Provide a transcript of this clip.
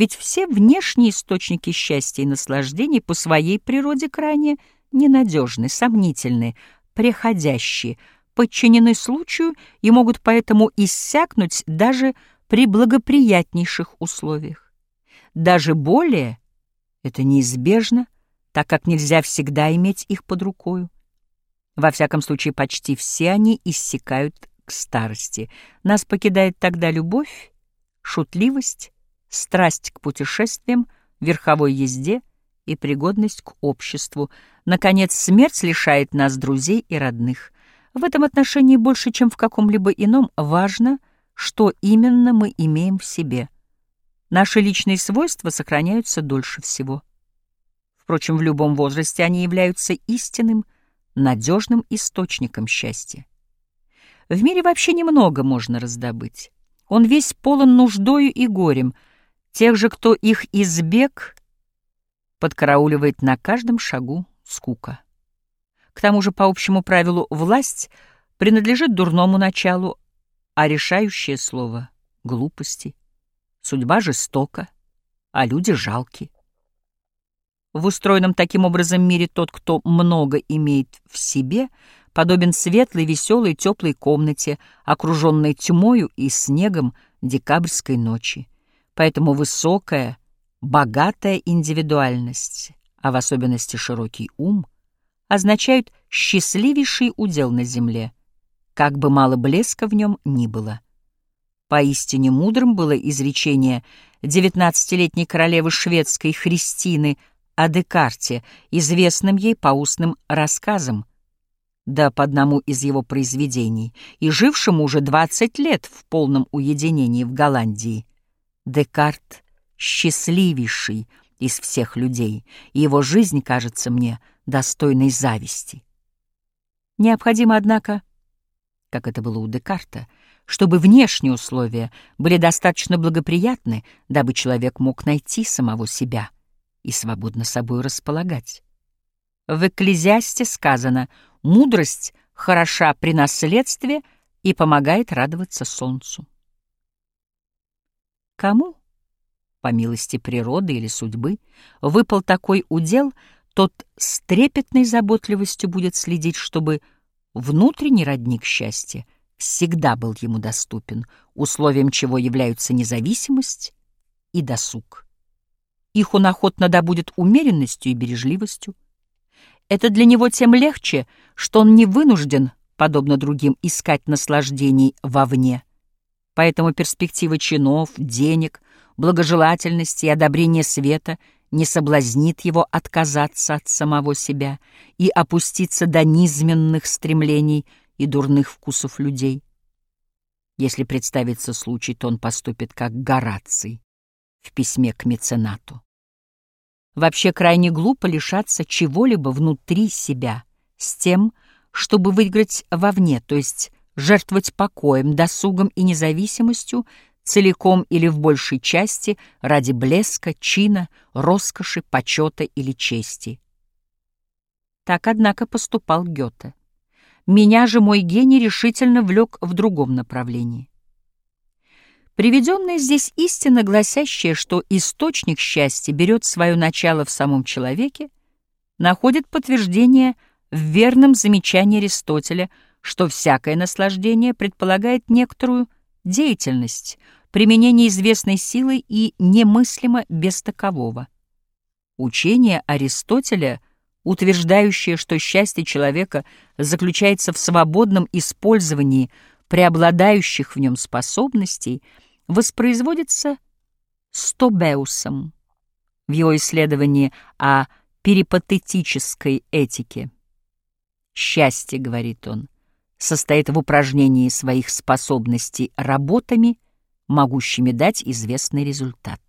Ведь все внешние источники счастья и наслаждений по своей природе крайне ненадежны, сомнительны, преходящие, подчинены случаю и могут поэтому иссякнуть даже при благоприятнейших условиях. Даже более это неизбежно, так как нельзя всегда иметь их под рукою. Во всяком случае, почти все они иссякают к старости. Нас покидает тогда любовь, шутливость, страсть к путешествиям, верховой езде и пригодность к обществу. Наконец, смерть лишает нас друзей и родных. В этом отношении больше, чем в каком-либо ином, важно, что именно мы имеем в себе. Наши личные свойства сохраняются дольше всего. Впрочем, в любом возрасте они являются истинным, надежным источником счастья. В мире вообще немного можно раздобыть. Он весь полон нуждою и горем. Тех же, кто их избег, подкарауливает на каждом шагу скука. К тому же, по общему правилу, власть принадлежит дурному началу, а решающее слово — глупости. Судьба жестока, а люди жалки. В устроенном таким образом мире тот, кто много имеет в себе, подобен светлой, веселой, теплой комнате, окруженной тьмою и снегом декабрьской ночи. Поэтому высокая, богатая индивидуальность, а в особенности широкий ум, означают счастливейший удел на земле, как бы мало блеска в нем ни было. Поистине мудрым было изречение девятнадцатилетней королевы шведской Христины о Декарте, известным ей по устным рассказам, да по одному из его произведений, и жившему уже двадцать лет в полном уединении в Голландии. Декарт — счастливейший из всех людей, и его жизнь кажется мне достойной зависти. Необходимо, однако, как это было у Декарта, чтобы внешние условия были достаточно благоприятны, дабы человек мог найти самого себя и свободно собой располагать. В «Экклезиасте» сказано «мудрость хороша при наследстве и помогает радоваться солнцу». Кому, по милости природы или судьбы, выпал такой удел, тот с трепетной заботливостью будет следить, чтобы внутренний родник счастья всегда был ему доступен, условием чего являются независимость и досуг. Их он охотно добудет умеренностью и бережливостью. Это для него тем легче, что он не вынужден, подобно другим, искать наслаждений вовне. Поэтому перспектива чинов, денег, благожелательности и одобрения света не соблазнит его отказаться от самого себя и опуститься до низменных стремлений и дурных вкусов людей. Если представится случай, то он поступит как Гораций в письме к меценату. Вообще крайне глупо лишаться чего-либо внутри себя с тем, чтобы выиграть вовне, то есть жертвовать покоем, досугом и независимостью целиком или в большей части ради блеска, чина, роскоши, почета или чести. Так, однако, поступал Гёте. Меня же мой гений решительно влек в другом направлении. Приведенная здесь истина, гласящая, что источник счастья берет свое начало в самом человеке, находит подтверждение в верном замечании Аристотеля, что всякое наслаждение предполагает некоторую деятельность, применение известной силы и немыслимо без такового. Учение Аристотеля, утверждающее, что счастье человека заключается в свободном использовании преобладающих в нем способностей — воспроизводится Стобеусом в его исследовании о перипатетической этике. «Счастье, — говорит он, — состоит в упражнении своих способностей работами, могущими дать известный результат.